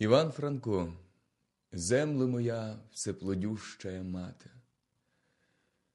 Іван Франко, земле моя всеплодющая мати,